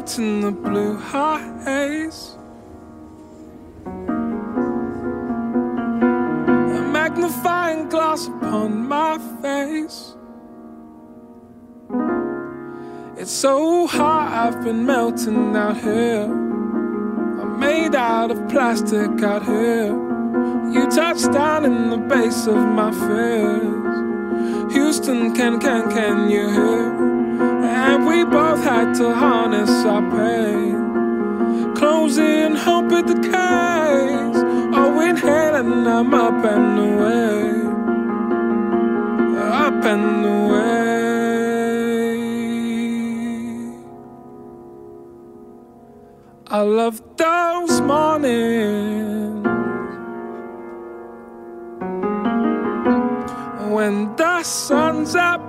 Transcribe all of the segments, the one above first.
lights in the blue haze. A magnifying glass upon my face. It's so hot, I've been melting out here. I'm made out of plastic out here. You touch down in the base of my fears. Houston, can, can, can you hear? We both had to harness our pain. Closing, hope it decays. Oh, inhale and I'm up and away. Up and away. I love those mornings when the sun's up.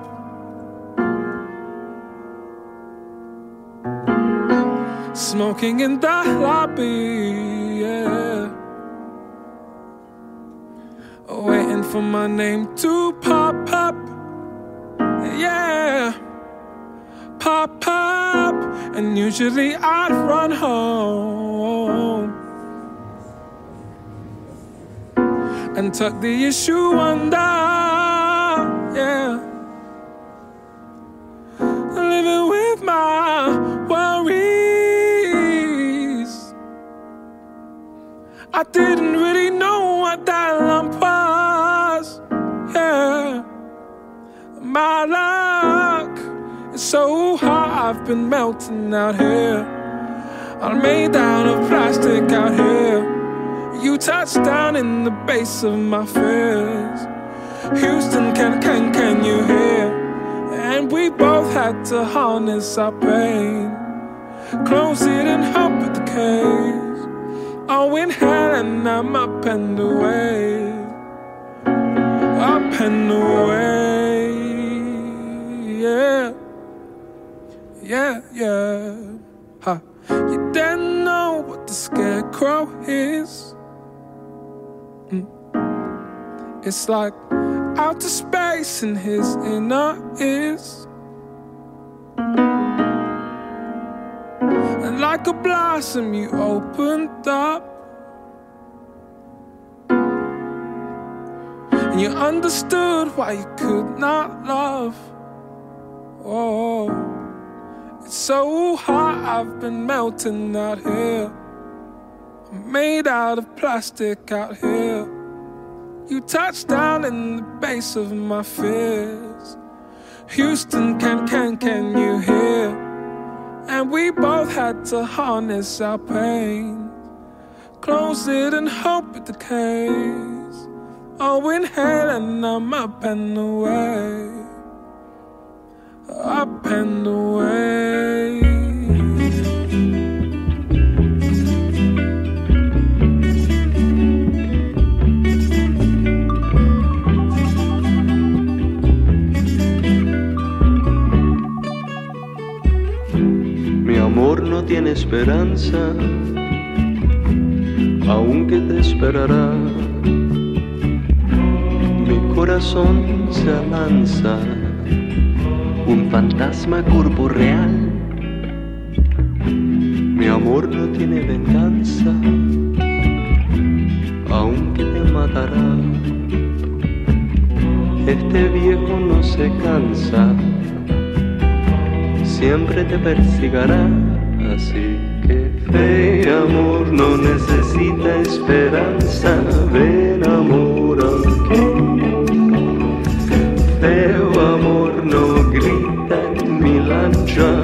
Smoking in the lobby, yeah. Waiting for my name to pop up, yeah pop up, and usually I'd run home and tuck the issue under, didn't really know what that lump was, yeah. My luck is so hot, I've been melting out here. I'm made out of plastic out here. You touch down in the base of my fears. Houston, can, can, can you hear? And we both had to harness our pain. Close it and hope the decays. Oh, inhale and I'm up and away. Up and away, yeah yeah, yeah. Huh. You didn't know what the scarecrow is. Mm. It's like outer space in his inner ears. Like a blossom, you opened up. And you understood why you could not love. Oh. It's so hot, I've been melting out here. I'm made out of plastic out here. You touched down in the base of my fears. Houston, can, can, can you hear? And we both had to harness our pain. Close it and hope it decays. Oh, inhale and I'm up and away up and away. No tiene esperanza, aunque te esperará. Mi corazón se alanza un fantasma corporeal. Mi amor no tiene venganza, aunque te matará. Este viejo no se cansa, siempre te persigará. Así que fe, amor, no necesita esperanza. Ven, amor, aunque feo amor no grita en mi lancha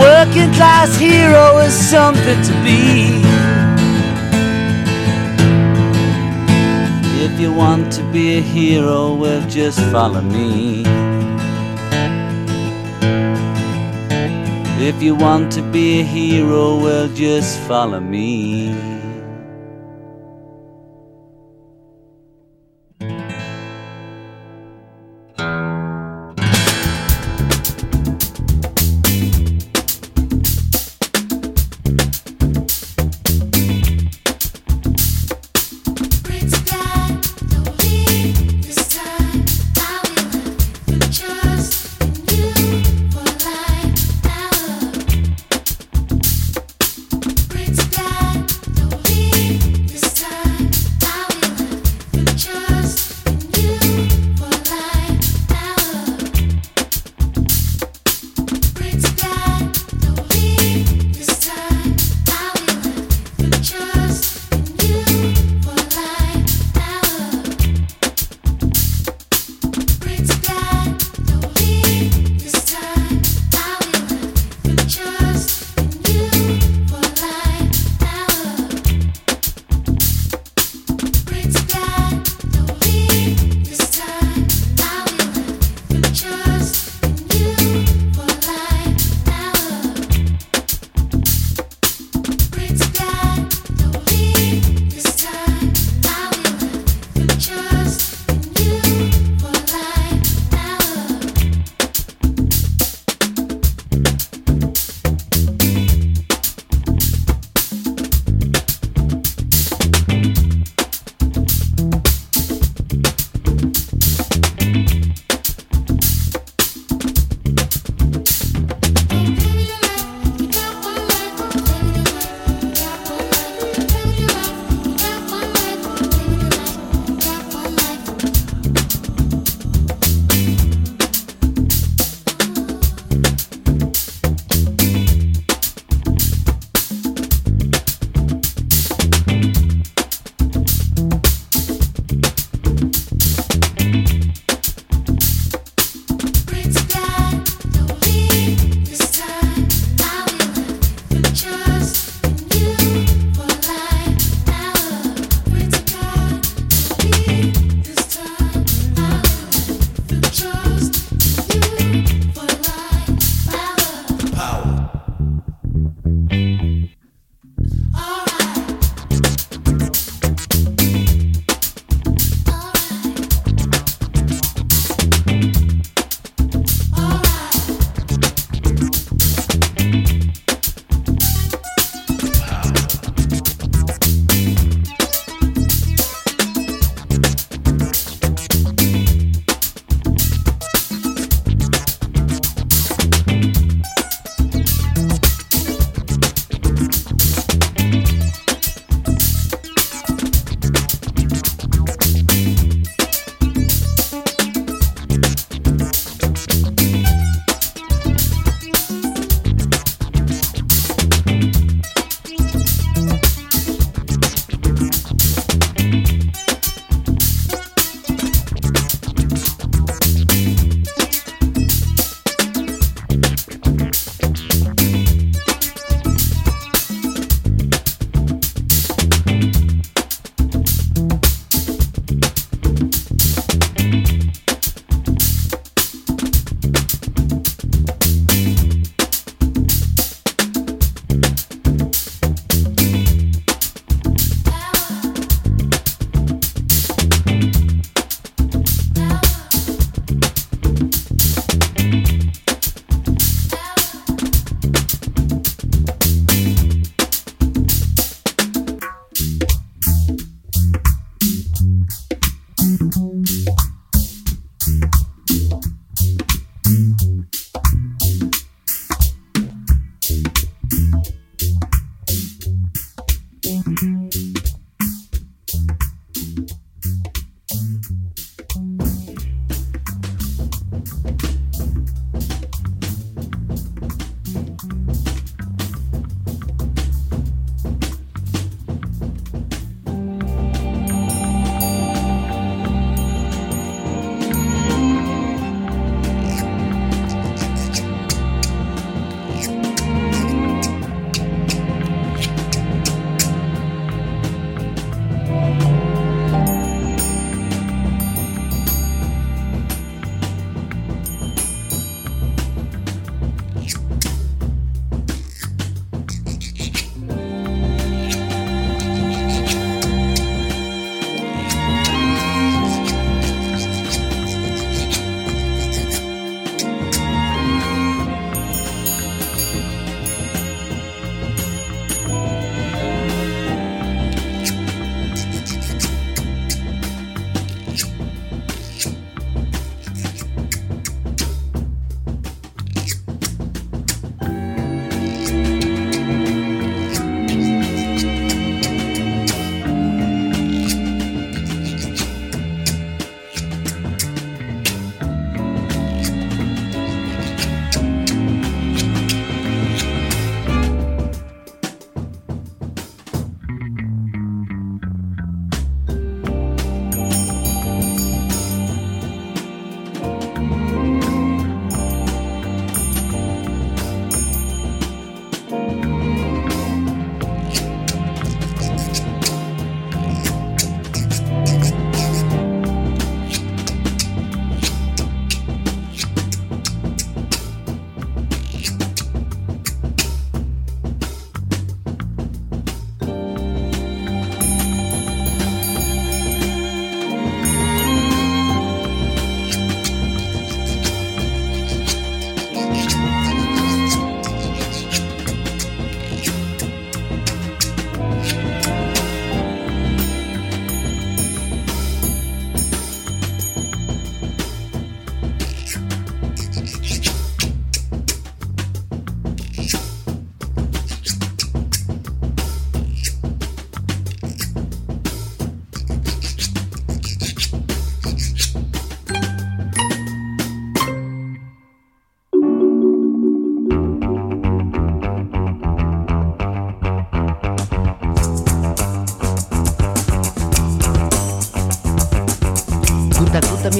Working class hero is something to be. If you want to be a hero, well, just follow me. If you want to be a hero, well, just follow me.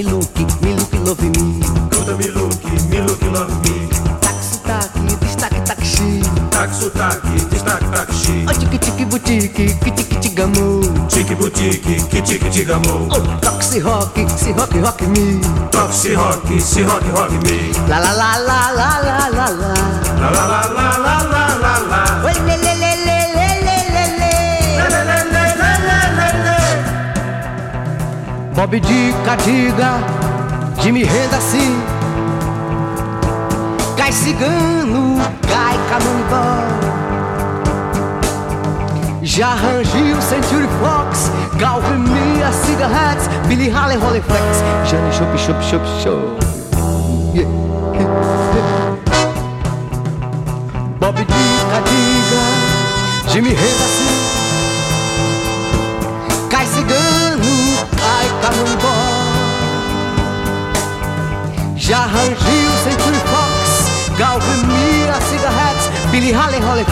Me look, me look, love me. Escuta me look, me look, love me. Taxi, taxi, destaque, taxi. Taque, sotaque, destaque, taxi. Oh, tique, tique, boutique, que tique, tigamo. Tique, boutique, que tique, tigamo. Oh, taxi rock, se rock, rock me. Se rock, se rock, rock me. La la la la la la. La la la la la la la Bob de diga que me renda se. Cai cigano, cai canambá. Já arranjei o Century Fox, Calvin Mia, Cigarettes, Billy Halle, Rolleiflex, Jane Chup, Chup, Chup, chup.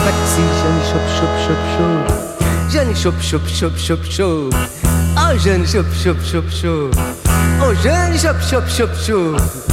taksi, jeune chop chop chop chop. Jeune chop chop chop chop chop. Oh jeune chop chop chop chop. Oh jeune chop chop chop chop.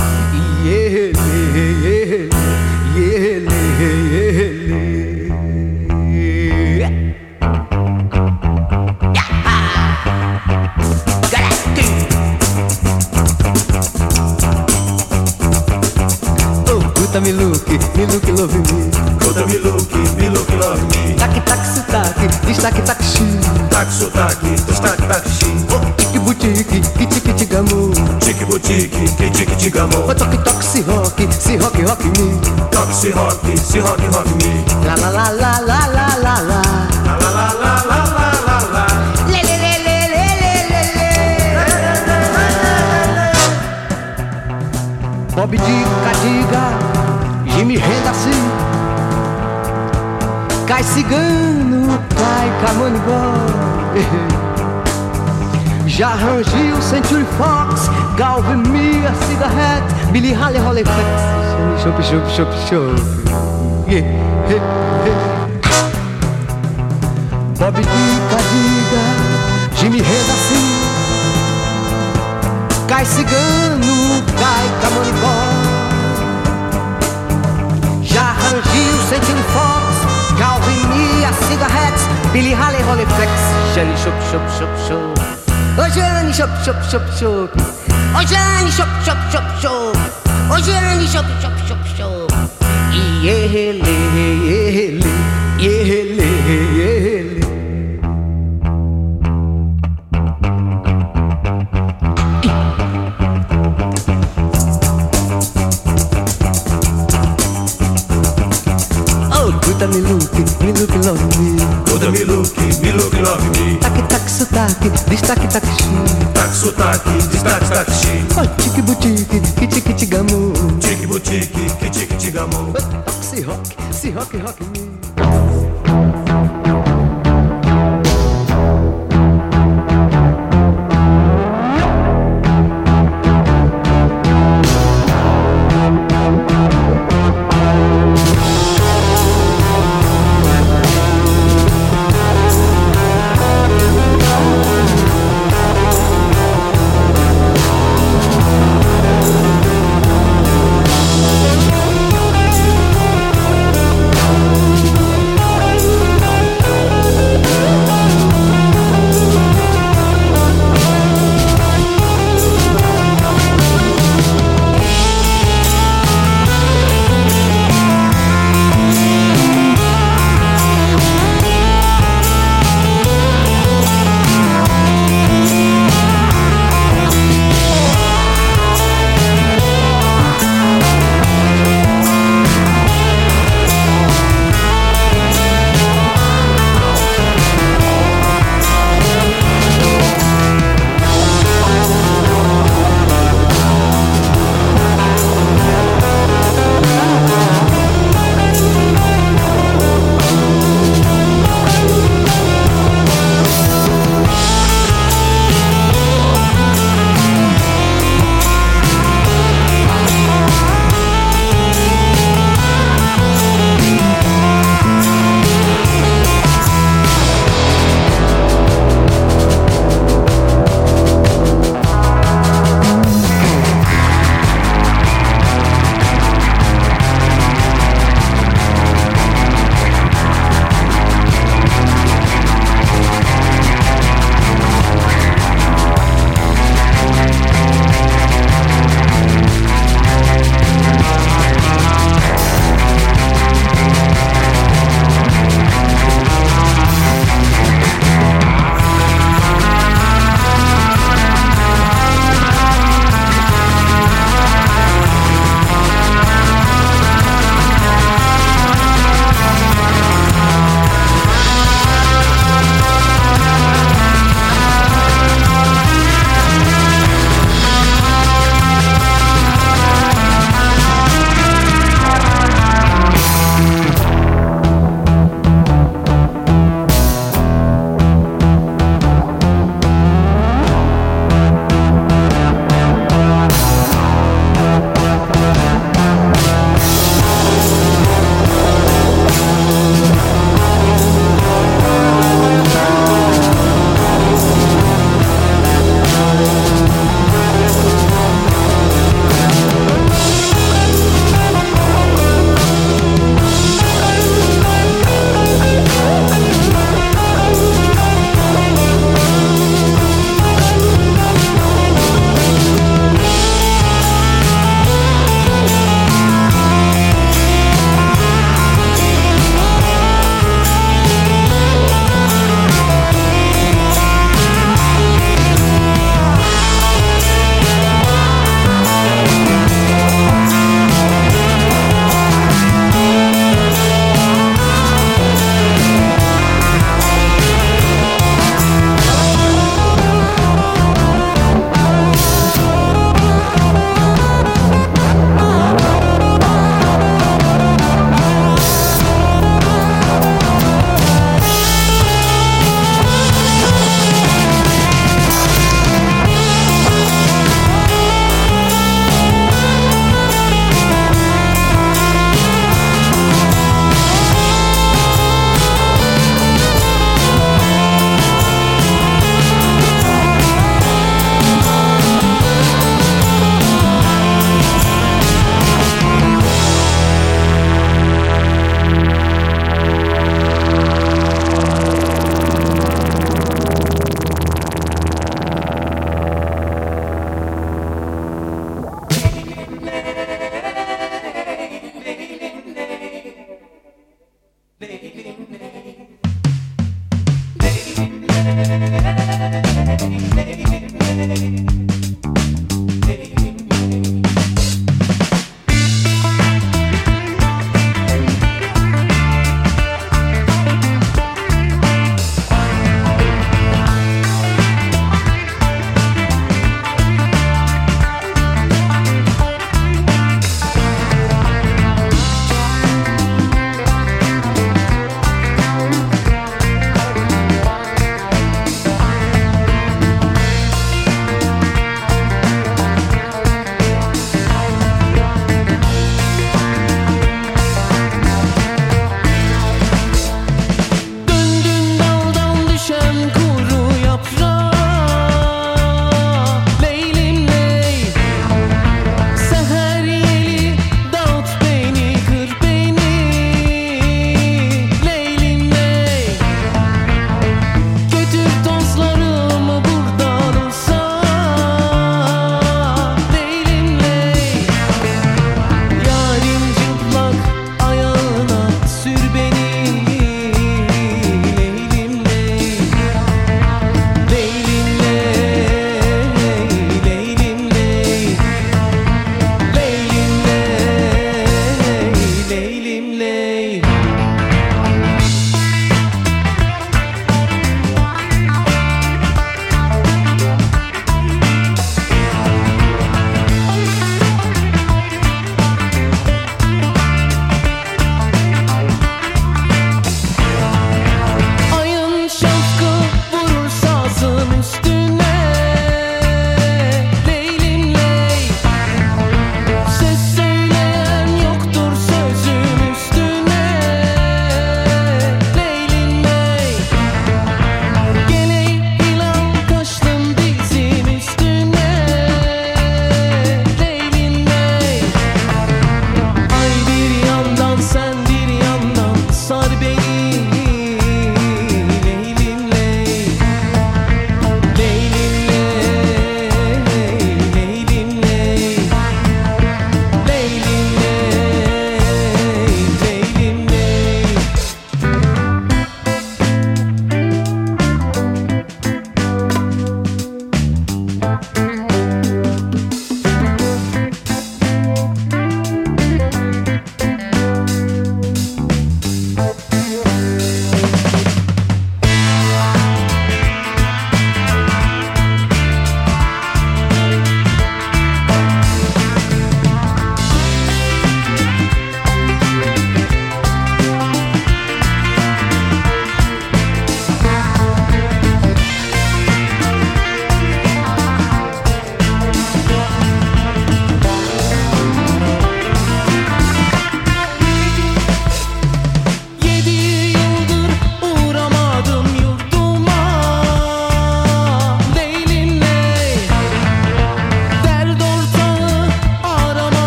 Oh, toque, toque, se rock, se rock, rock me Toque, se rock, se rock, rock me. La la la la la la la la La la la la la la la la. Le le le le le le le le Bob Dica, diga, Jimmy renda assim Cai cigano, cai camonibó já rangiu Century Fox, Galve Mia, Cida Hat, Billy Halle, Hollyfax. Chup, chup, chup, chup. Yeah, hey, hey. Bob Dica, diga, Jimmy Reda, sim. Cai cigano, cai camonibó. Já rangiu Century Fox, Galve Mia, Cida Hat, Billy Halle, Hollyfax. Shelly, chup, chup, chup, chup. O shop, shop, shop, shop. siop. shop, shop, shop, shop. siop, shop, shop, shop, shop. siop, siop, siop. I jehele. Start, start,